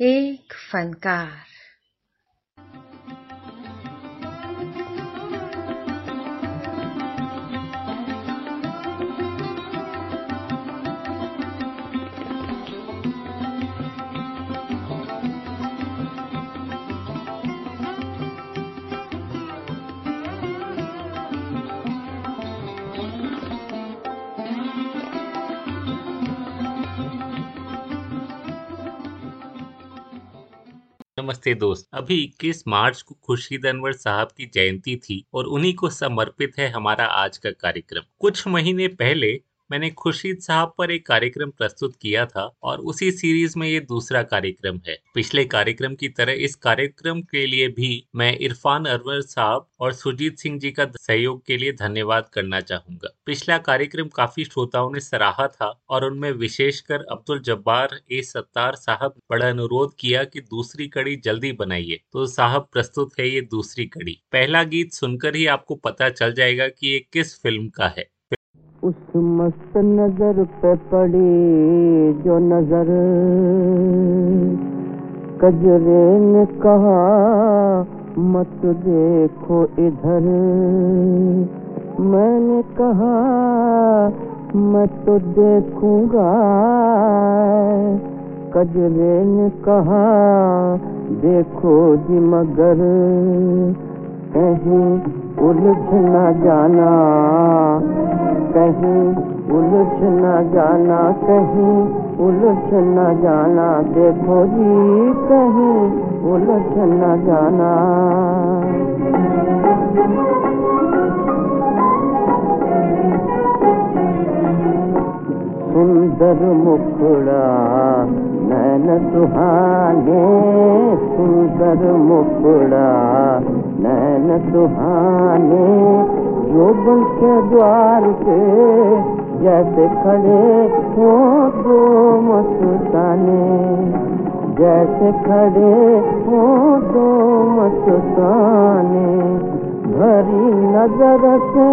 एक फनकार नमस्ते दोस्त। अभी 21 मार्च को खुर्शीद अनवर साहब की जयंती थी और उन्हीं को समर्पित है हमारा आज का कार्यक्रम। कुछ महीने पहले मैंने खुर्शीद साहब पर एक कार्यक्रम प्रस्तुत किया था और उसी सीरीज़ में ये दूसरा कार्यक्रम है। पिछले कार्यक्रम की तरह इस कार्यक्रम के लिए भी मैं इरफान अरवर साहब और सुजीत सिंह जी का सहयोग के लिए धन्यवाद करना चाहूँगा। पिछला कार्यक्रम काफ़ी श्रोताओं ने सराहा था और उनमें विशेषकर अब्दुल जब्बार ए सत्तार साहब बड़ा अनुरोध किया कि दूसरी कड़ी जल्दी बनाइए। तो साहब, प्रस्तुत है ये दूसरी कड़ी। पहला गीत सुनकर ही आपको पता चल जाएगा कि ये किस फ़िल्म का है। उस मस्त नज़र पे पड़ी जो नज़र कजरे ने कहा, मत देखो इधर। मैंने कहा, मैं तो देखूँगा। कजरे ने कहा, देखो जी मगर। कहीं उलझ न जाना। कहीं उलझ न जाना, कहीं उलझ न जाना। देखो जी, कहीं उलझ न जाना। सुंदर मुखड़ा नैन सुहाने, सुंदर मुखड़ा नैन सुहाने यौवन के द्वार पे जैसे खड़े हो दो मस्ताने। जैसे खड़े हो दो मस्ताने। भरी नज़र से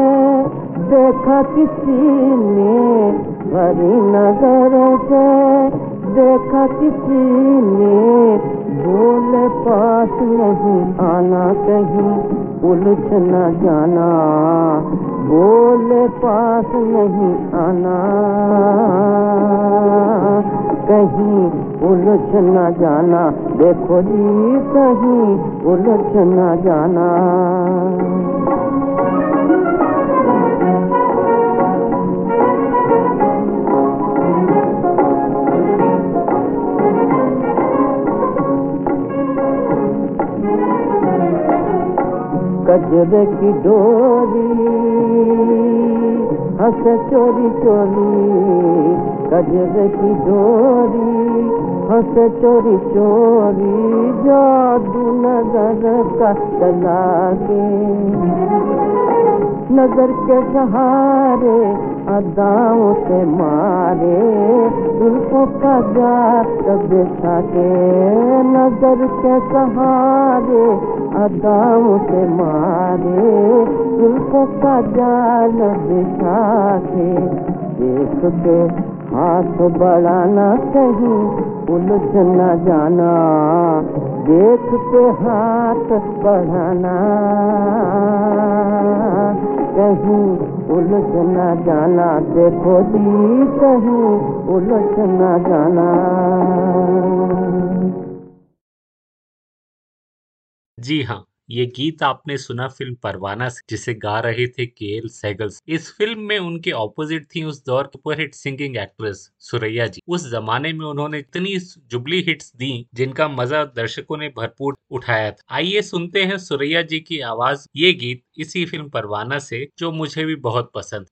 देखा किसी ने, भरी नज़र से देखा किसी ने, बोले पास नहीं आना कहीं, उलझ न जाना। बोले पास नहीं आना, कहीं उलझ न जाना। देखो जी, कहीं उलझ न जाना। गजरे की डोरी हंस चोरी चोरी गजरे की डोरी हंस चोरी चोरी जादू नज़र का चला के नज़र के सहारे अदाओं से मारे, जुल्फों का जात बिछा के नज़र के सहारे अदाओं से मारे जुल्फों का जाल बिछा के देख के हाथ बढ़ाना कहीं, उलझ न जाना। देख के हाथ बढ़ाना, कहीं उलझ न जाना। देखो जी, कहीं उलझ न जाना। जी हाँ ये गीत आपने सुना फ़िल्म परवाना से, जिसे गा रहे थे के एल सैगल। इस फ़िल्म में उनके ऑपोजिट थी उस दौर की superhit singing actress Suraiya ji. उस जमाने में उन्होंने इतनी जुबली हिट्स दी, जिनका मज़ा दर्शकों ने भरपूर उठाया था। आइए सुनते हैं सुरैया जी की आवाज़, ये गीत इसी फ़िल्म परवाना से, जो मुझे भी बहुत पसंद।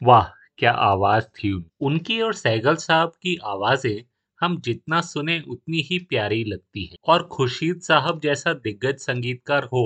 वाह, क्या आवाज़ थी उन- उनकी और सैगल साहब की आवाज़ें हम जितना सुने उतनी ही प्यारी लगती है। और खुर्शीद साहब जैसा दिग्गज संगीतकार हो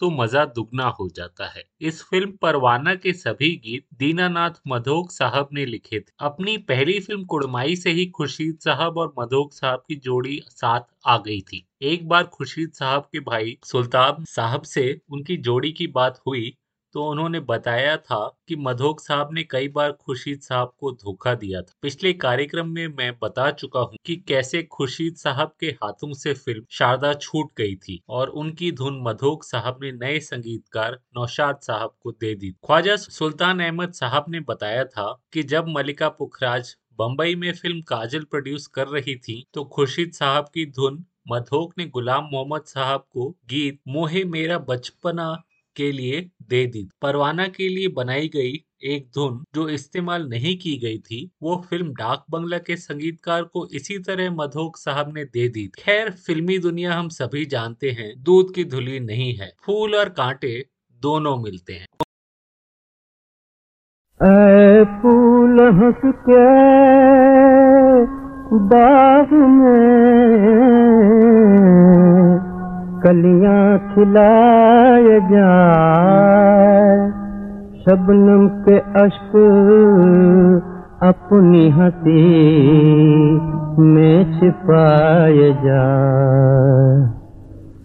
तो मज़ा दुगना हो जाता है। इस फ़िल्म परवाना के सभी गीत दीनानाथ मधोक साहब ने लिखे थे। अपनी पहली फ़िल्म कुड़माई से ही खुर्शीद साहब और मधोक साहब की जोड़ी साथ आ गई थी। एक बार खुर्शीद साहब के भाई सुल्तान साहब से उनकी जोड़ी की बात हुई तो उन्होंने बताया था कि मधोक साहब ने कई बार खुर्शीद साहब को धोखा दिया था। पिछले कार्यक्रम में मैं बता चुका हूँ कि कैसे खुर्शीद साहब के हाथों से फ़िल्म शारदा छूट गई थी और उनकी धुन मधोक साहब ने नए संगीतकार नौशाद साहब को दे दी। ख्वाजा सुल्तान अहमद साहब ने बताया था कि जब मलिका पुखराज बम्बई में फ़िल्म काजल प्रोड्यूस कर रही थी तो खुर्शीद साहब की धुन मधोक ने गुलाम मोहम्मद साहब को गीत मोहे मेरा बचपना के लिए दे दी। परवाना के लिए बनाई गई एक धुन जो इस्तेमाल नहीं की गई थी, वो फ़िल्म डाक बंगला के संगीतकार को इसी तरह मधोक साहब ने दे दी। खैर, फिल्मी दुनिया हम सभी जानते हैं, दूध की धुली नहीं है, फूल और कांटे दोनों मिलते हैं। फूल हंस के बाग में कलियाँ खिलाए जाए। शबनम के अश्क अपनी हँसी में छिपाए जाए।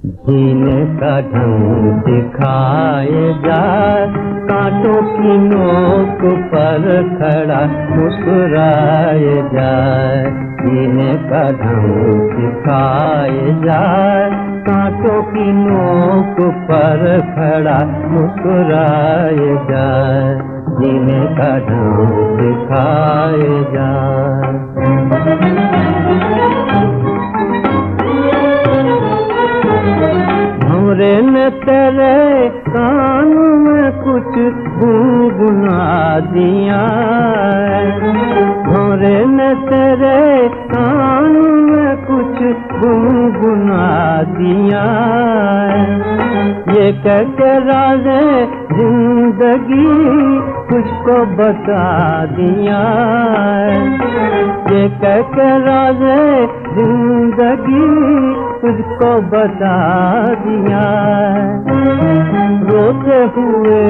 जीने का ढंग दिखाए जाए कांटों की नोक पर खड़ा मुस्कुराए जाए जीने का ढंग दिखाए जाए कांटों की नोक पर खड़ा मुस्कुराए जाए जीने का ढंग दिखाए जाए हमरे ने तेरे कान में कुछ गुनगुना दिया हमरे ने तेरे कान में कुछ गुनगुना दिया ये कह के राजे, ज़िंदगी तुझको बता दिया ये कह के राजे, ज़िंदगी तुझको बता दिया। रोते हुए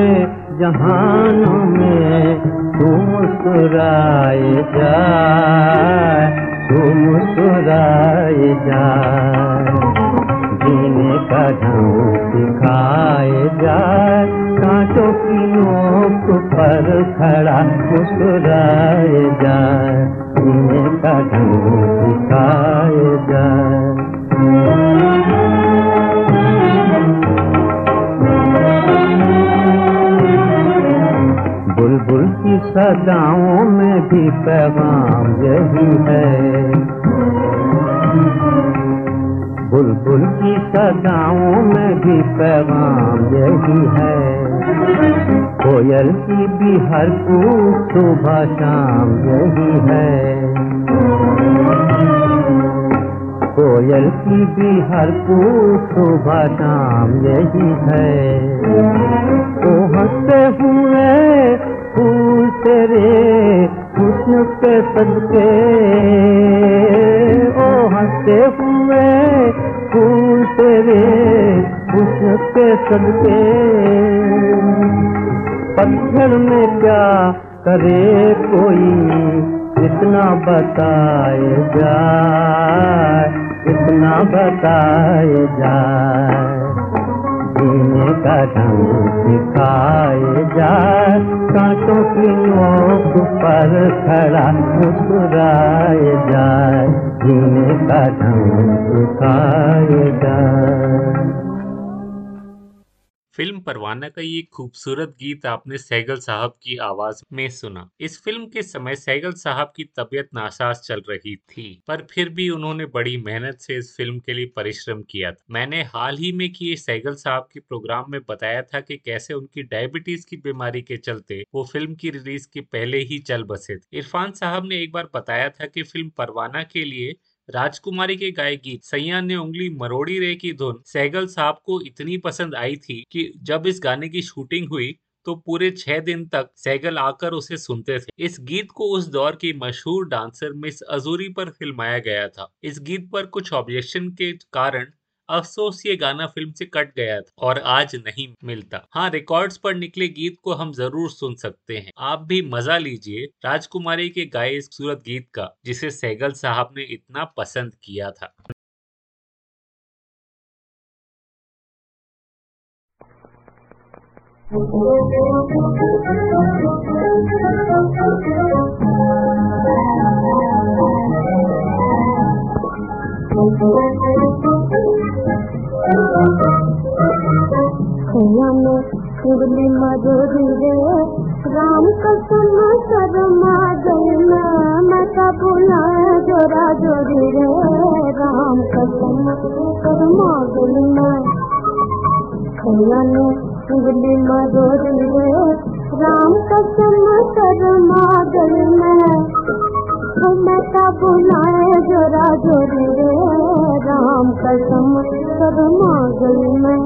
जहानों में तू मुस्कुराए जा, तू मुस्कुराए जा। जीने का ढंग सिखाए जाए कांटों की नोक पर खड़ा मुस्कुराए जाए जीने का ढंग सिखाए जाए बुलबुल की सदाओं में भी पैगाम यही है। बुलबुल की सदाओं में भी पैगाम यही है। कोयल की भी हर सुबह शाम यही है। कोयल की भी हर कूक सुबह शाम यही है। ओ हँसते हुए फूल तेरे हुस्न के सदके ओ हँसते हुए फूल तेरे हुस्न के सदके पत्थर में क्या करे कोई इतना बताए जाए, इतना बताए जाए। जीने का ढंग सिखाए जाए, कांटों की नोक पर खड़ा मुस्कुराए जाए। जीने का ढंग सिखाए जाए। फ़िल्म परवाना का ये खूबसूरत गीत आपने सैगल साहब की आवाज़ में सुना। इस फ़िल्म के समय सैगल साहब की तबीयत नासाज चल रही थी, पर फिर भी उन्होंने बड़ी मेहनत से इस फ़िल्म के लिए परिश्रम किया था। मैंने हाल ही में किए सैगल साहब के प्रोग्राम में बताया था कि कैसे उनकी डायबिटीज़ की बीमारी के चलते वो फ़िल्म की रिलीज़ के पहले ही चल बसे थे। इरफान साहब ने एक बार बताया था कि फ़िल्म परवाना के लिए राजकुमारी के गाय गीत सैया ने उंगली मरोड़ी रे की धुन। सहगल साहब को इतनी पसंद आई थी कि जब इस गाने की शूटिंग हुई तो पूरे छह दिन तक सैगल आकर उसे सुनते थे। इस गीत को उस दौर की मशहूर डांसर मिस अजूरी पर फिल्माया गया था। इस गीत पर कुछ ऑब्जेक्शन के कारण अफसोस ये गाना फ़िल्म से कट गया था और आज नहीं मिलता। हाँ रिकॉर्ड्स पर निकले गीत को हम ज़रूर सुन सकते हैं। आप भी मज़ा लीजिए राजकुमारी के गाए इस खूबसूरत गीत का, जिसे सैगल साहब ने इतना पसंद किया था। खैया में उंगली मधुरी रे। राम कसम शर्मा गई मैं मैं का बुलाए जोरा जोरी रे। राम कसम शर्मा गई मैं में उंगली मधुरी रे। राम कसम शर्मा गई मैं मैं का बुलाए जोरा जोरी रे। राम कसम शर्मा मैं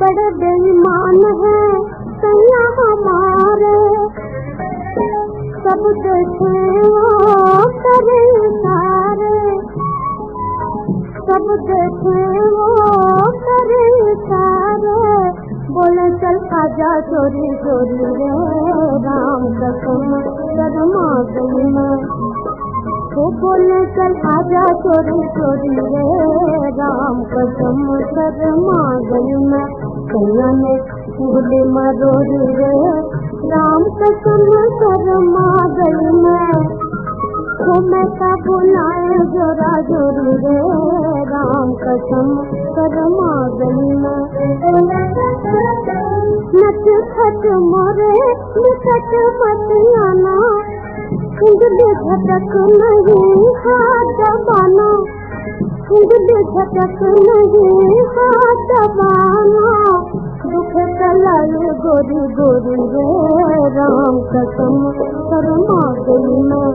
बड़े बेईमान है, सैया हमारे। सब देखे वो करे सारे सब देखे वो करे सारे बोले, चल आजा चोरी चोरी रे, राम कसम शर्मा गई वो बोले चल आजा चोरी चोरी रे राम कसम शर्मा गई मैं कैया ने भूले मरोरी रे राम कसम शर्मा गई मैं वो मैं का बुलाए जोरा जोरी रे राम कसम शर्मा गई मैं नच खट मोरे निकट मत आना दबाना उंगली झटक दुख कलाई गोरी गोरी रे राम कसम शर्मा गई मैं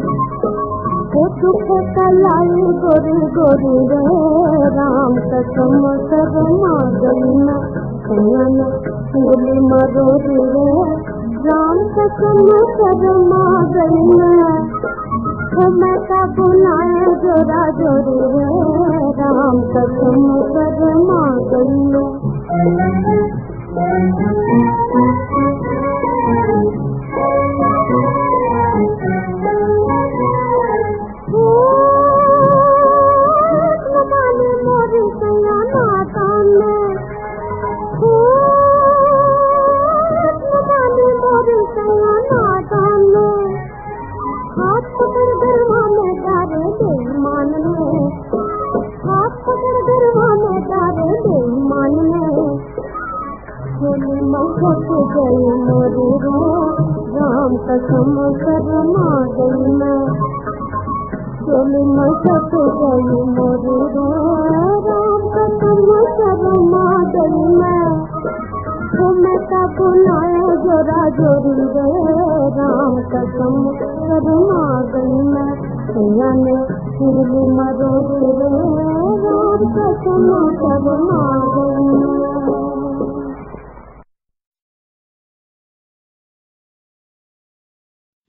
वो दुख कलाई गोरी गोरी रे राम कसम शर्मा गई मैं कयन उंगली मरोरी रे राम कसम शर्मा गई मैं बुलाए जोरा जोरी राम कसम शर्मा गई मोरी रो राम कसम शर्मा गई मैं होली मौत गई मोरी रो राम कसम शर्मा गई मैं वो मैं का बुलाए जोरा जोरी रे राम कसम शर्मा गई मैं सैया ने मुरली मरोरी रे राम कसम शर्मा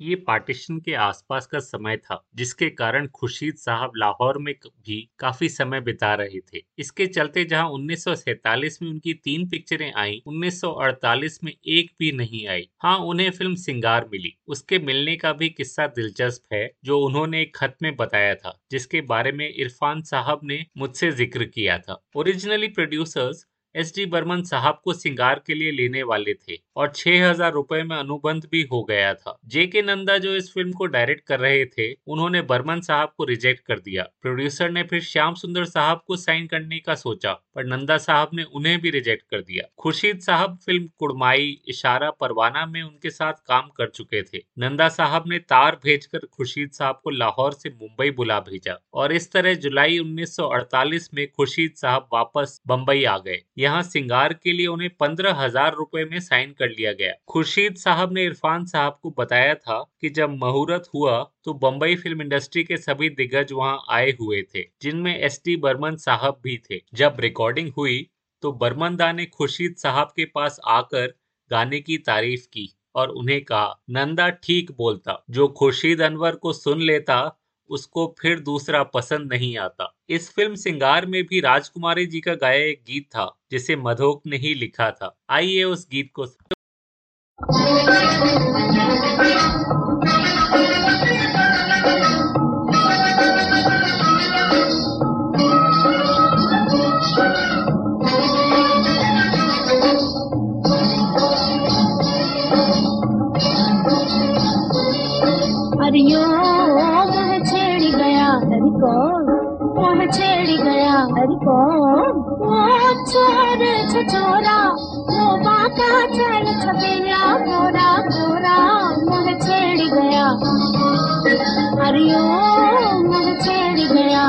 ये पार्टीशन के आसपास का समय था, जिसके कारण खुर्शीद साहब लाहौर में भी काफ़ी समय बिता रहे थे। इसके चलते जहाँ 1947 में उनकी तीन पिक्चरें आई 1948 में एक भी नहीं आई। हाँ उन्हें फ़िल्म सिंगार मिली। उसके मिलने का भी किस्सा दिलचस्प है, जो उन्होंने एक खत में बताया था, जिसके बारे में इरफान साहब ने मुझसे ज़िक्र किया था। Originally producers S D Burman साहब को सिंगार के लिए लेने वाले थे और छह हज़ार रूपए में अनुबंध भी हो गया था। जे के नंदा जो इस फ़िल्म को डायरेक्ट कर रहे थे, उन्होंने बर्मन साहब को रिजेक्ट कर दिया। प्रोड्यूसर ने फिर श्याम सुंदर साहब को साइन करने का सोचा, पर नंदा साहब ने उन्हें भी रिजेक्ट कर दिया। खुर्शीद साहब फ़िल्म कुड़माई, इशारा, परवाना में उनके साथ काम कर चुके थे। नंदा साहब ने तार भेजकर खुर्शीद साहब को लाहौर से मुंबई बुला भेजा और इस तरह जुलाई 1948 में खुर्शीद साहब वापस बम्बई आ गए। यहाँ सिंगार के लिए उन्हें पंद्रह हज़ार रूपए में साइन कर लिया गया। खुर्शीद साहब ने इरफान साहब को बताया था कि जब मुहूर्त हुआ तो बम्बई फ़िल्म इंडस्ट्री के सभी दिग्गज वहाँ आए हुए थे, जिनमें एस टी बर्मन साहब भी थे। जब रिकॉर्डिंग हुई तो बर्मन दा ने खुर्शीद साहब के पास आकर गाने की तारीफ़ की और उन्हें कहा, नंदा ठीक बोलता, जो खुर्शीद अनवर को सुन लेता उसको फिर दूसरा पसंद नहीं आता। इस फ़िल्म सिंगार में भी राजकुमारी जी का गाया एक गीत था, जिसे मधोक ने ही लिखा था। आइए उस गीत को मोह छेड़ गया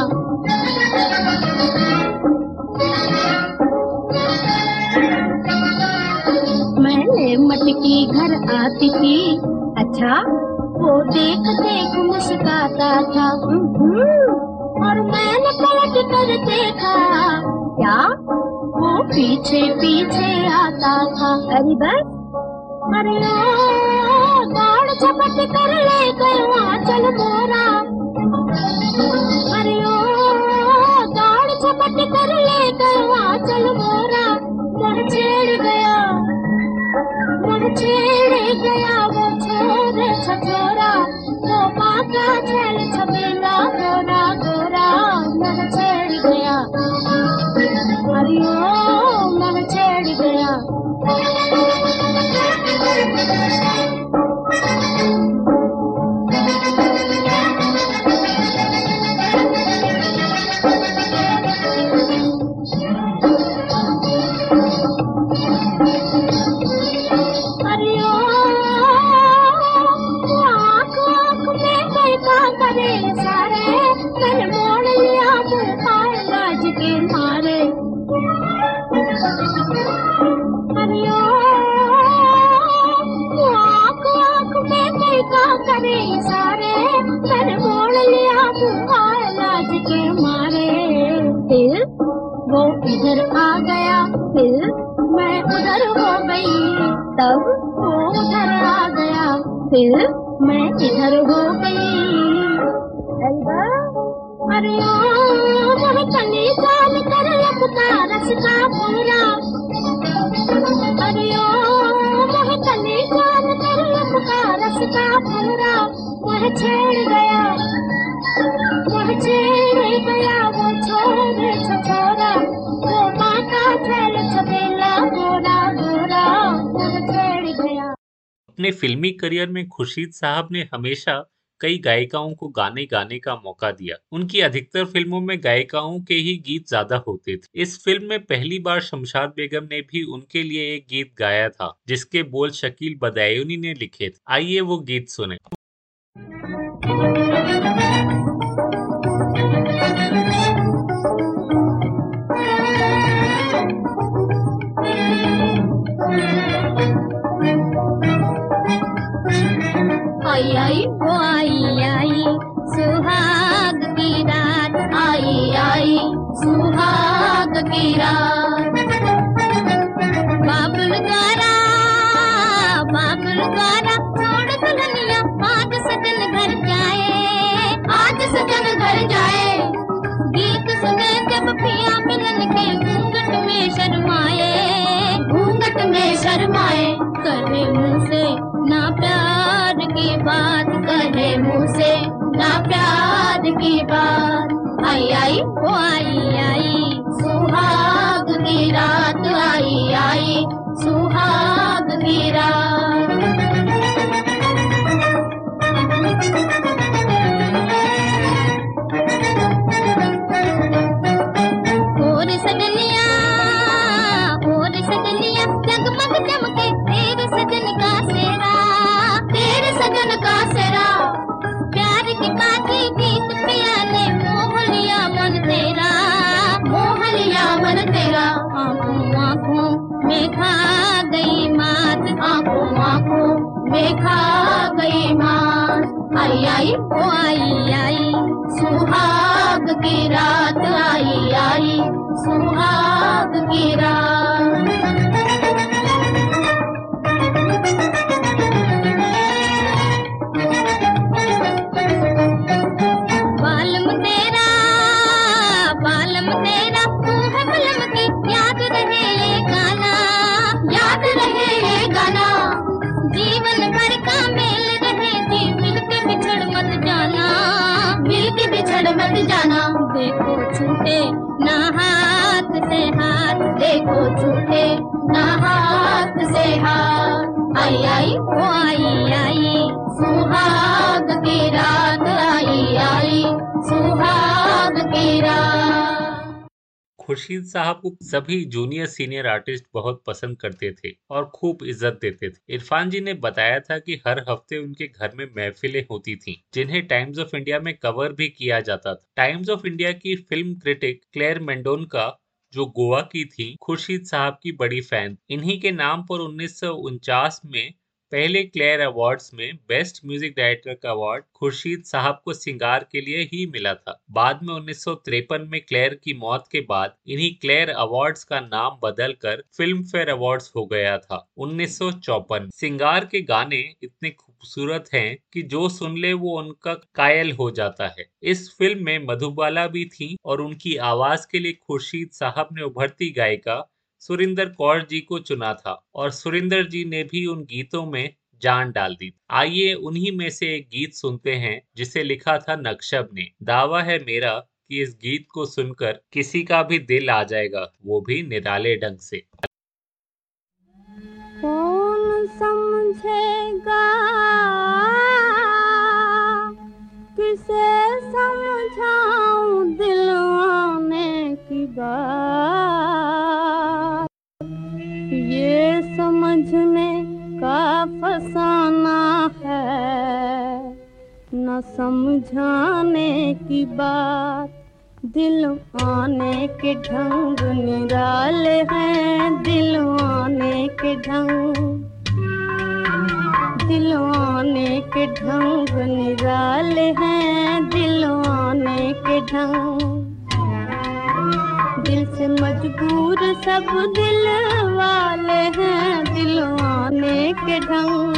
मैंने मटकी घर आती थी। अच्छा वो देख देख मुस्काता था। हम्म, और मैंने पलट कर देखा क्या वो पीछे पीछे आता था। अरे बस। अरे झपट कर ले गया चल मोरा। अरे ओ दौड़ झपट कर ले गया चल मोरा। मन छेड़ गया मन छेड़ गया वो छोरे। छछोरा वो बाका छल छबेला गोरा फिल्मी करियर में खुर्शीद साहब ने हमेशा कई गायिकाओं को गाने गाने का मौका दिया। उनकी अधिकतर फ़िल्मों में गायिकाओं के ही गीत ज़्यादा होते थे। इस फ़िल्म में पहली बार शमशाद बेगम ने भी उनके लिए एक गीत गाया था, जिसके बोल शकील बदायूनी ने लिखे थे। आइए वो गीत सुने। आई आई वो आई आई। सुहाग की रात आई आई, सुहाग की रात। बाबुल गारा बाबुल गारा छोड़ दुल्हनिया, आज सजन घर जाए, आज सजन घर जाए। गीत सुने जब पिया मिलन के घूंघट में शर्माए, घूंघट में शर्माए करे मुँह से ना प्यार। की बात करे मुँह से ना प्यार की बात। आई आई वो आई आई, सुहाग की रात आई आई, सुहाग की रात। और ने मन मन तेरा में खा गई मात में खा गई मात। आई आई आई आई, सुहाग की रात आई आई, सुहाग की रात। खुर्शीद साहब को सभी जूनियर सीनियर आर्टिस्ट बहुत पसंद करते थे और खूब इज़्ज़त देते थे। इरफान जी ने बताया था कि हर हफ़्ते उनके घर में महफिलें होती थीं, जिन्हें टाइम्स ऑफ़ इंडिया में कवर भी किया जाता था। टाइम्स ऑफ़ इंडिया की फ़िल्म क्रिटिक क्लेयर मेंडोन का जो गोवा की थी, खुर्शीद साहब की बड़ी फ़ैन। इन्हीं के नाम पर उन्नीस सौ उनचास में पहले क्लेयर अवार्ड्स में बेस्ट म्यूज़िक डायरेक्टर का अवार्ड खुर्शीद साहब को सिंगार के लिए ही मिला था। बाद में उन्नीस में क्लेयर की मौत के बाद इन्हीं क्लेयर अवार्ड्स का नाम बदलकर फ़िल्म फेयर अवार्ड्स हो गया था। उन्नीस सिंगार के गाने इतने खूबसूरत हैं कि जो सुन ले वो उनका कायल हो जाता है। इस फ़िल्म में मधुबाला भी थी और उनकी आवाज़ के लिए खुर्शीद साहब ने उभरती गायिका सुरिंदर कौर जी को चुना था और सुरिंदर जी ने भी उन गीतों में जान डाल दी। आइए उन्हीं में से एक गीत सुनते हैं, जिसे लिखा था नक्शब ने। दावा है मेरा कि इस गीत को सुनकर किसी का भी दिल आ जाएगा, वो भी निराले ढंग से। कौन समझेगा? किसे समझाऊं दिल आने की बात? फसाना है, न समझाने की बात, दिल आने के ढंग निराले हैं, दिल आने के ढंग, दिल आने के ढंग निराले हैं, दिल आने के ढंग, दिल से मजबूर सब दिल वाले हैं दिलवाने के ढंग।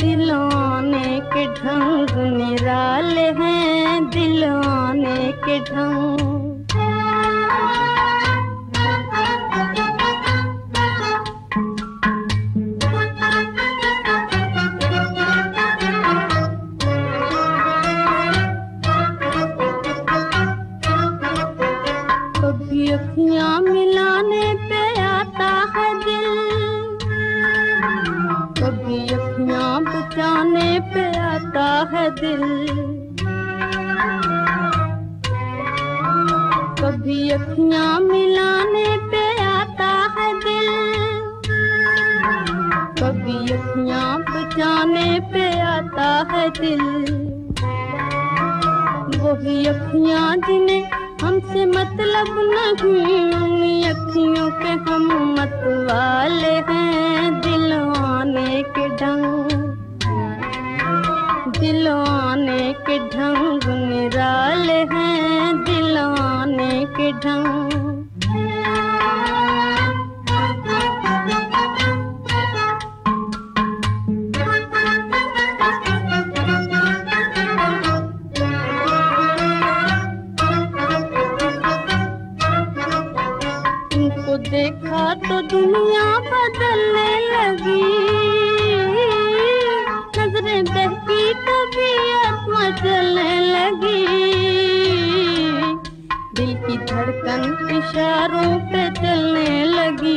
दिलवाने के ढंग निराले हैं दिलवाने के ढंग। तबीयत मचलने लगी। दिल की धड़कन इशारों पे चलने लगी।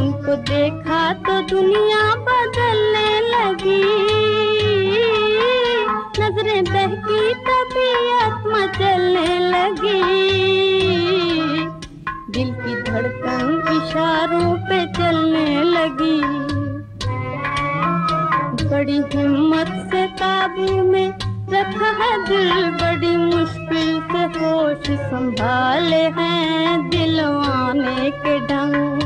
उनको देखा तो दुनिया बदलने लगी। नज़रें बहकी तबीयत मचलने लगी। दिल की धड़कन इशारों पे चलने लगी। बड़ी हिम्मत से काबू में रखा है दिल, बड़ी मुश्किल से होश संभाले हैं दिलवाने के ढंग।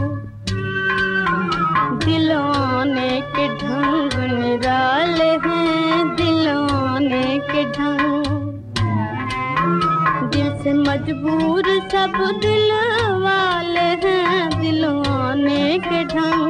दिलवाने के ढंग निराले हैं, दिलवाने के ढंग। दिल से मजबूर सब दिल वाले हैं, दिलवाने के ढंग।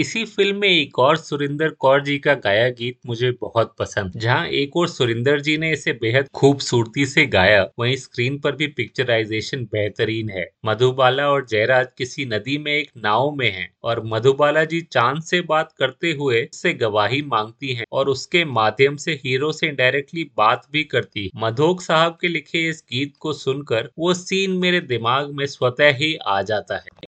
इसी फ़िल्म में एक और सुरिंदर कौर जी का गाया गीत मुझे बहुत पसंद। जहाँ एक और सुरिंदर जी ने इसे बेहद खूबसूरती से गाया, वहीं स्क्रीन पर भी पिक्चराइजेशन बेहतरीन है। मधुबाला और जयराज किसी नदी में एक नाव में हैं और मधुबाला जी चाँद से बात करते हुए से गवाही मांगती हैं और उसके माध्यम से हीरो से डायरेक्टली बात भी करती मधोक साहब के लिखे इस गीत को सुनकर वो सीन मेरे दिमाग में स्वतः ही आ जाता है।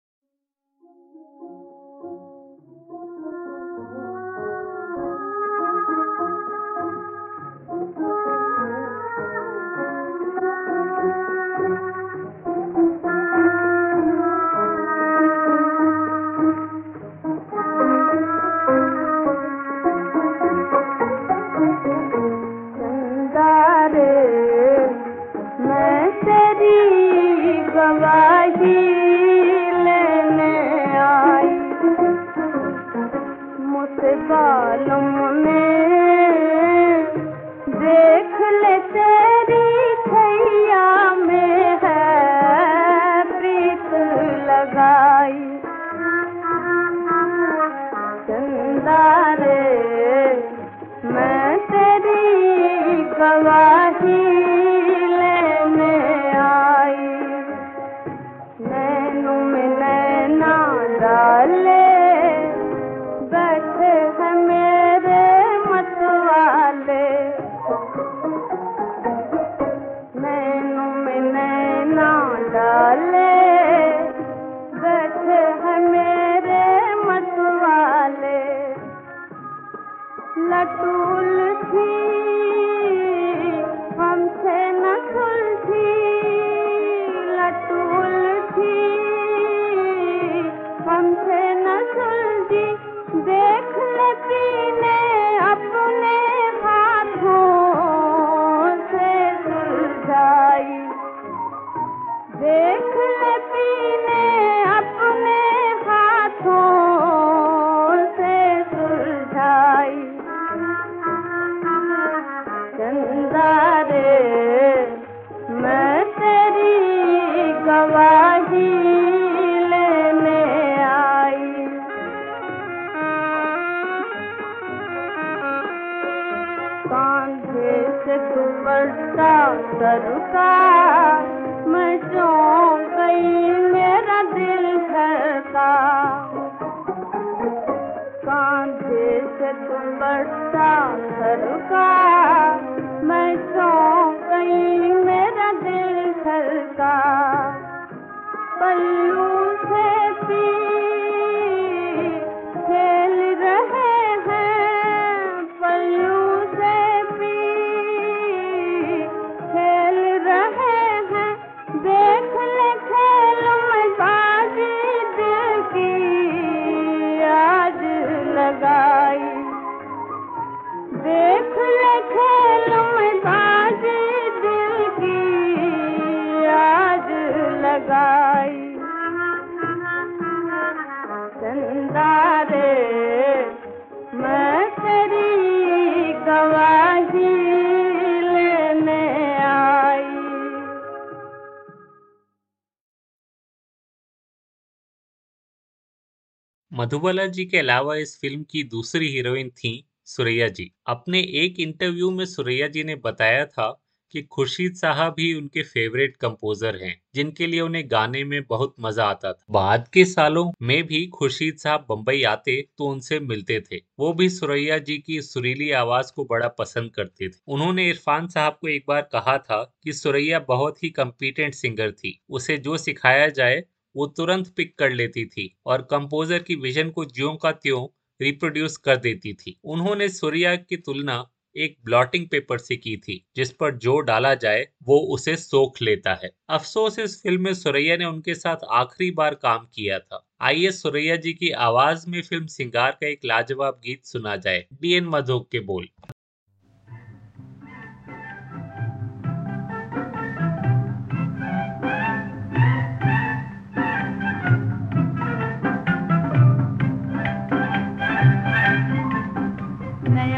मधुबाला जी के अलावा इस फ़िल्म की दूसरी हीरोइन थी सुरैया जी। अपने एक इंटरव्यू में सुरैया जी ने बताया था कि खुर्शीद साहब ही उनके फेवरेट कंपोजर हैं, जिनके लिए उन्हें गाने में बहुत मज़ा आता था। बाद के सालों में भी खुर्शीद साहब बम्बई आते तो उनसे मिलते थे। वो भी सुरैया जी की सुरीली आवाज़ को बड़ा पसंद करते थे। उन्होंने इरफान साहब को एक बार कहा था कि सुरैया बहुत ही कम्पिटेंट सिंगर थी। उसे जो सिखाया जाए, वो तुरंत पिक कर लेती थी और कंपोजर की विजन को ज्यों का त्यों रिप्रोड्यूस कर देती थी। उन्होंने सूर्या की तुलना एक ब्लॉटिंग पेपर से की थी, जिस पर जो डाला जाए, वो उसे सोख लेता है। अफसोस, इस फ़िल्म में सुरैया ने उनके साथ आखिरी बार काम किया था। आइए सुरैया जी की आवाज़ में फ़िल्म सिंगार का एक लाजवाब गीत सुना जाए डी एन मधोक के बोल।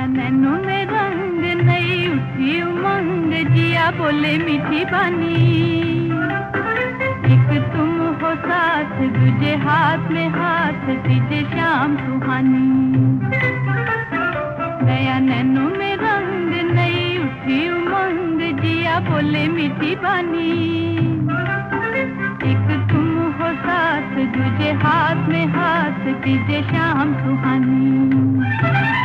नैनो में रंग नई, उठी उमंग, जिया बोले मीठी बानी। एक तुम हो साथ, दूजे हाथ में हाथ, तीजे शाम सुहानी। नया नैनो में रंग नई, उठी उमंग, जिया बोले मीठी बानी। एक तुम हो साथ, दूजे हाथ में हाथ, तीजे शाम सुहानी।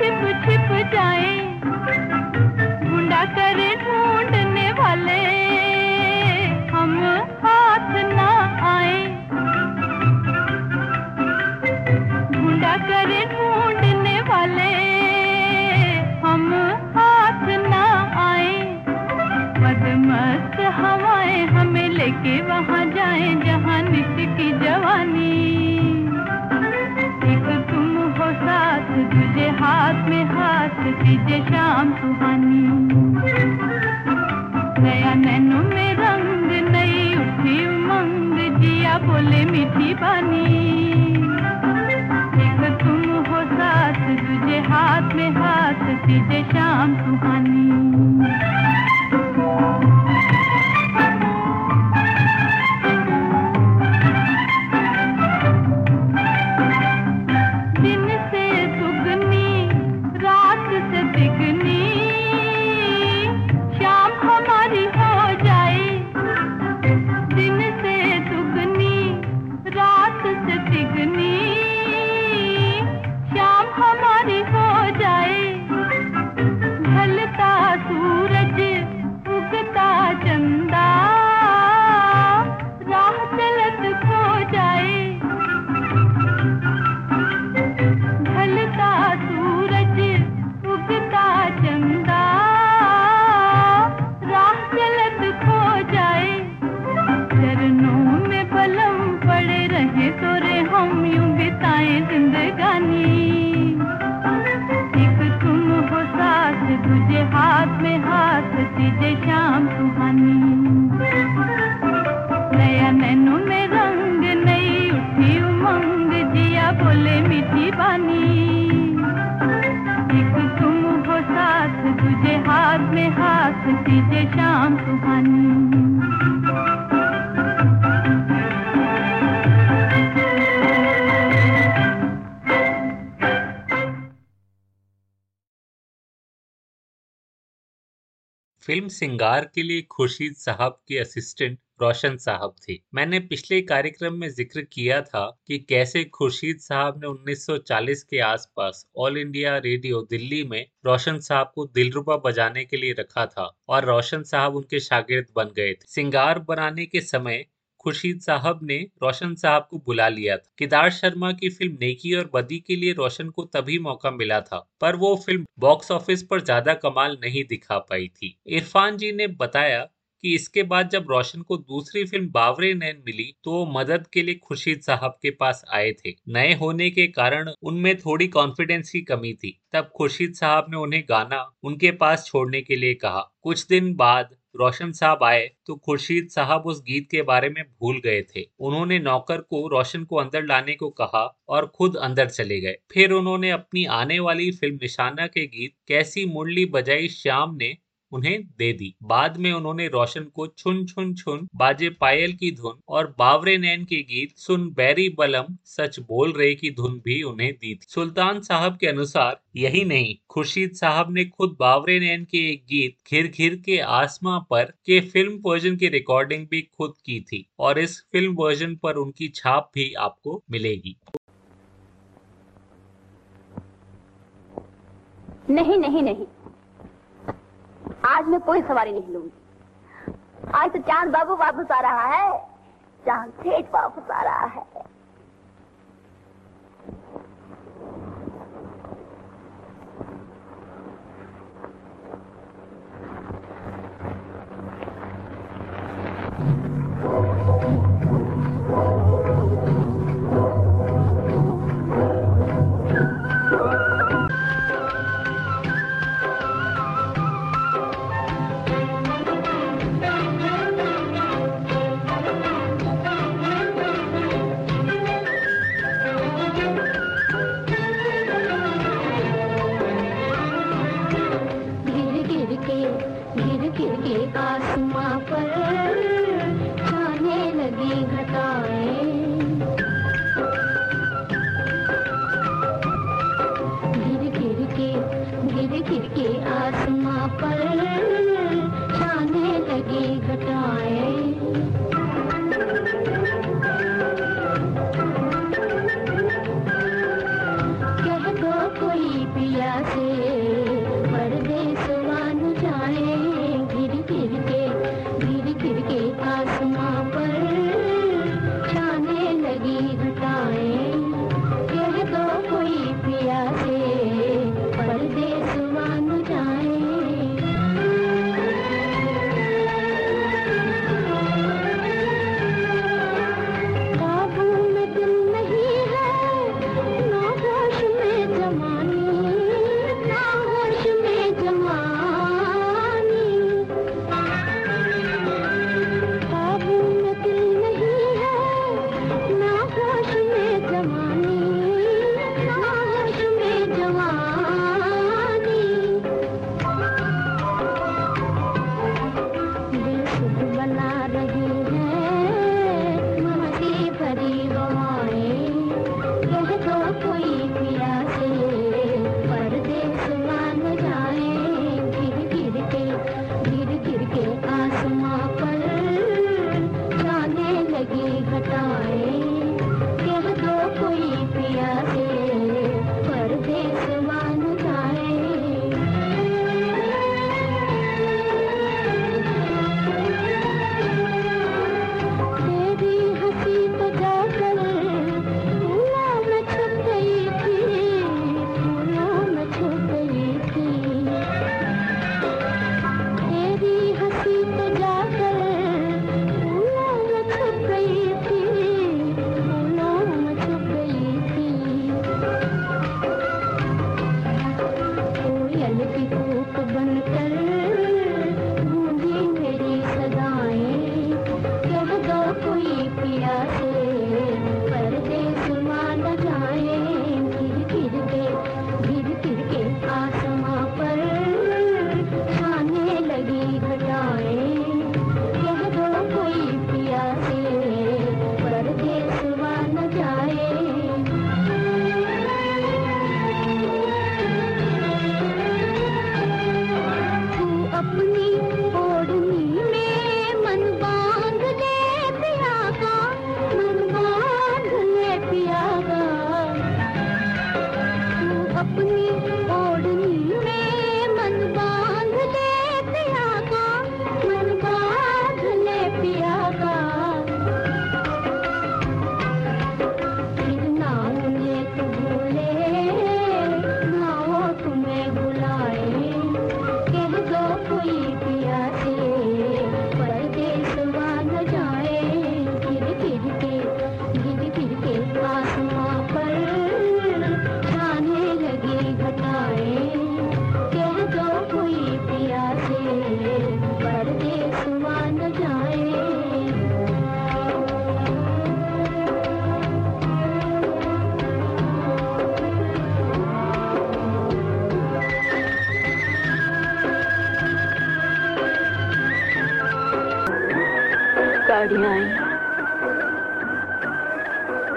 छिप छिप जाए गुंडा करे ढूँढने वाले। हम हाथ तीजे शाम सुहानी। नया नैनो में रंग नई, उठी उमंग, जिया बोले मीठी पानी एक तुम हो साथ तुझे हाथ में हाथ तीजे शाम सुहानी। फ़िल्म सिंगार के लिए खुर्शीद साहब के असिस्टेंट रोशन साहब थे। मैंने पिछले कार्यक्रम में ज़िक्र किया था कि कैसे खुर्शीद साहब ने 1940 के आसपास ऑल इंडिया रेडियो दिल्ली में रोशन साहब को दिलरुबा बजाने के लिए रखा था और रोशन साहब उनके शागिर्द बन गए थे। सिंगार बनाने के समय खुर्शीद साहब ने रोशन साहब को बुला लिया था। केदार शर्मा की फ़िल्म नेकी और बदी के लिए रोशन को तभी मौका मिला था, पर वो फ़िल्म बॉक्स ऑफ़िस पर ज़्यादा कमाल नहीं दिखा पाई थी। इरफान जी ने बताया कि इसके बाद जब रोशन को दूसरी फ़िल्म बावरे नैन मिली तो वो मदद के लिए खुर्शीद साहब के पास आए थे। नए होने के कारण उनमें थोड़ी कॉन्फिडेंस की कमी थी। तब खुर्शीद साहब ने उन्हें गाना उनके पास छोड़ने के लिए कहा। कुछ दिन बाद रोशन साहब आए तो खुर्शीद साहब उस गीत के बारे में भूल गए थे। उन्होंने नौकर को रोशन को अंदर लाने को कहा और खुद अंदर चले गए। फिर उन्होंने अपनी आने वाली फ़िल्म निशाना के गीत कैसी मुरली बजाई श्याम ने उन्हें दे दी। बाद में उन्होंने रोशन को छुन छुन छुन बाजे पायल की धुन और बावरे नैन के गीत सुन बैरी बलम सच बोल रहे की धुन भी उन्हें दी थी। सुल्तान साहब के अनुसार यही नहीं, खुर्शीद साहब ने खुद बावरे नैन के एक गीत घिर घिर के आसमां पर के फ़िल्म वर्जन की रिकॉर्डिंग भी खुद की थी और इस फ़िल्म वर्जन पर उनकी छाप भी आपको मिलेगी। नहीं नहीं नहीं। आज मैं कोई सवारी नहीं लूँगी। आज तो चाँद बाबू वापस आ रहा है। चाँद सेठ वापस आ रहा है।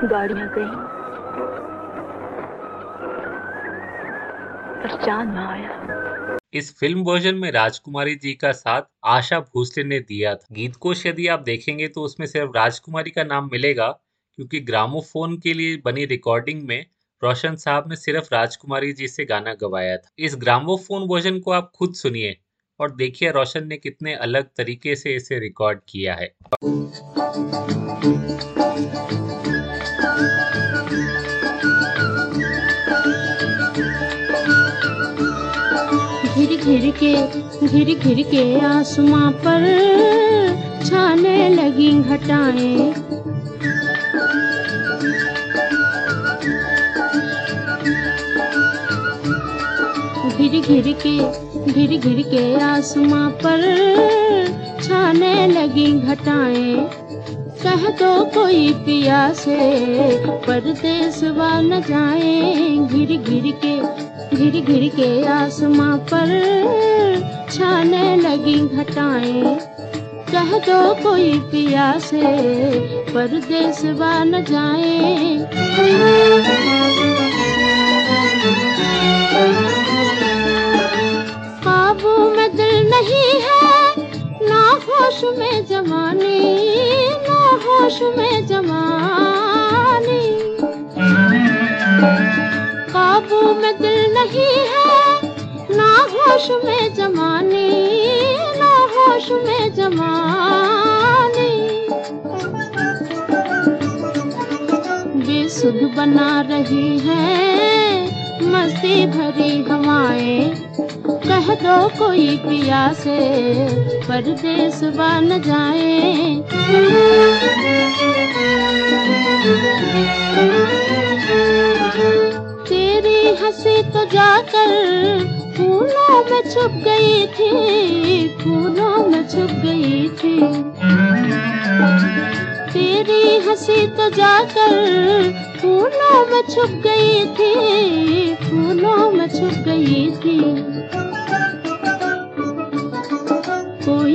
गाड़ियाँ गई। पर चाँद ना आया। इस फ़िल्म वर्जन में राजकुमारी जी का साथ आशा भोसले ने दिया था। गीत कोश यदि आप देखेंगे तो उसमें सिर्फ़ राजकुमारी का नाम मिलेगा, क्योंकि ग्रामोफोन के लिए बनी रिकॉर्डिंग में रोशन साहब ने सिर्फ़ राजकुमारी जी से गाना गवाया था। इस ग्रामोफोन वर्जन को आप खुद सुनिए और देखिए रोशन ने कितने अलग तरीके से इसे रिकॉर्ड किया है। घिर के घिर घिर के आसमां पर छाने लगी घटाएँ घिर घिर के घिर घिर के आसमां पर छाने लगी घटाएँ कह दो कोई पिया से परदेस न जाए, घिर घिर के, घिर घिर के आसमां पर छाने लगी घटाएँ। कह दो कोई पिया से परदेस न जाए। काबू में दिल नहीं है होश में जवानी ना होश में जवानी काबू में दिल नहीं है, ना होश में जमानी, ना होश में जमानी। बेसुध बना रही है, मस्ती भरी हवाएँ कह दो कोई पिया से परदेस बन जाए। तेरी हँसी तो जाकर फूलों में छुप गई थी, फूलों में छुप गई थी। तेरी हँसी तो जाकर फूलों में छुप गई थी, फूलों में छुप गई थी।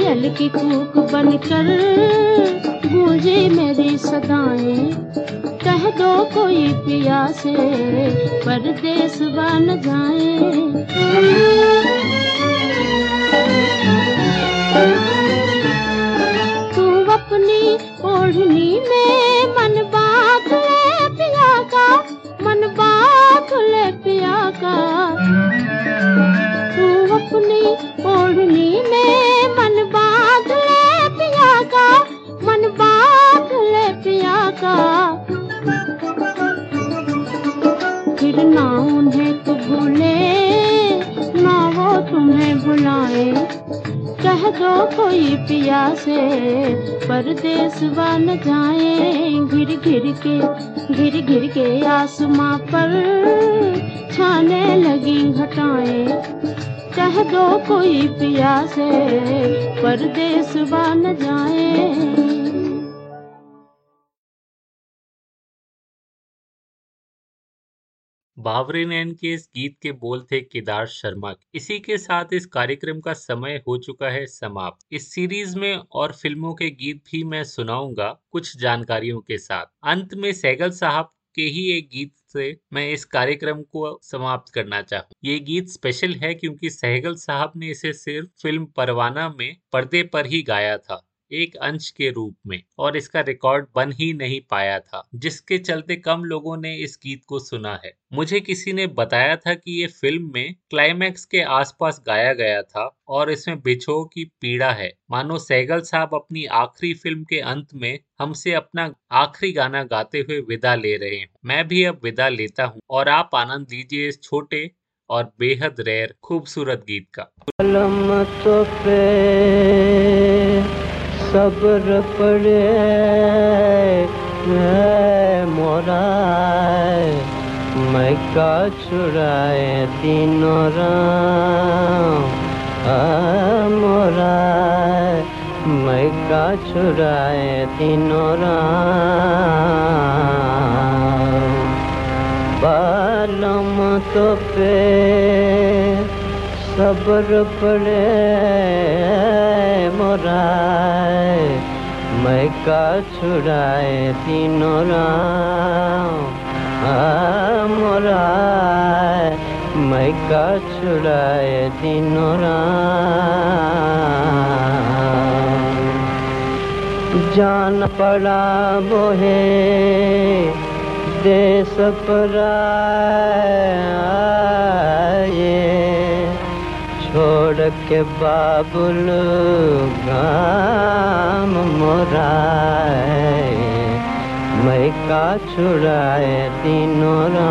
कोयल की कूक बनकर गूंजे मेरी सदाएँ। कह दो कोई पिया से परदेस बन जाए। तू अपनी ओढ़नी में मन बात ले पिया का, मन बात ले पिया का। का। फिर ना उन्हें तू भूले ना वो तुम्हें बुलाए। कह दो कोई पिया से परदेस बन जाए। घिर घिर के, घिर घिर के आसमां पर छाने लगी घटाएँ। कह दो कोई पिया से परदेस बन जाए। बावरे नैन के इस गीत के बोल थे केदार शर्मा। इसी के साथ इस कार्यक्रम का समय हो चुका है समाप्त। इस सीरीज़ में और फ़िल्मों के गीत भी मैं सुनाऊँगा कुछ जानकारियों के साथ। अंत में सैगल साहब के ही एक गीत से मैं इस कार्यक्रम को समाप्त करना चाहूँ। ये गीत स्पेशल है क्योंकि सहगल साहब ने इसे सिर्फ़ फ़िल्म परवाना में पर्दे पर ही गाया था। एक अंश के रूप में, और इसका रिकॉर्ड बन ही नहीं पाया था, जिसके चलते कम लोगों ने इस गीत को सुना है। मुझे किसी ने बताया था कि ये फ़िल्म में क्लाइमैक्स के आसपास गाया गया था, और इसमें बिछो की पीड़ा है। मानो सैगल साहब अपनी आखिरी फ़िल्म के अंत में हमसे अपना आखिरी गाना गाते हुए विदा ले रहे हैं। मैं भी अब विदा लेता हूँ, और आप आनंद लीजिए इस छोटे और बेहद रेयर खूबसूरत गीत का। सब्र पड़े मोरा मैं का छुड़ाए तीनों राम। मोरा छुड़ाए तीनों राम। तो पे सब्र पड़े मोरा मैं का छुड़ाए तीनों राम। आ मोरा मैं का छुड़ाए तीनों राम। जान पड़ा बोहे देश पराए छोड़ के बाबुल गाम मोराए मैं का छुड़ाए तीनों राम।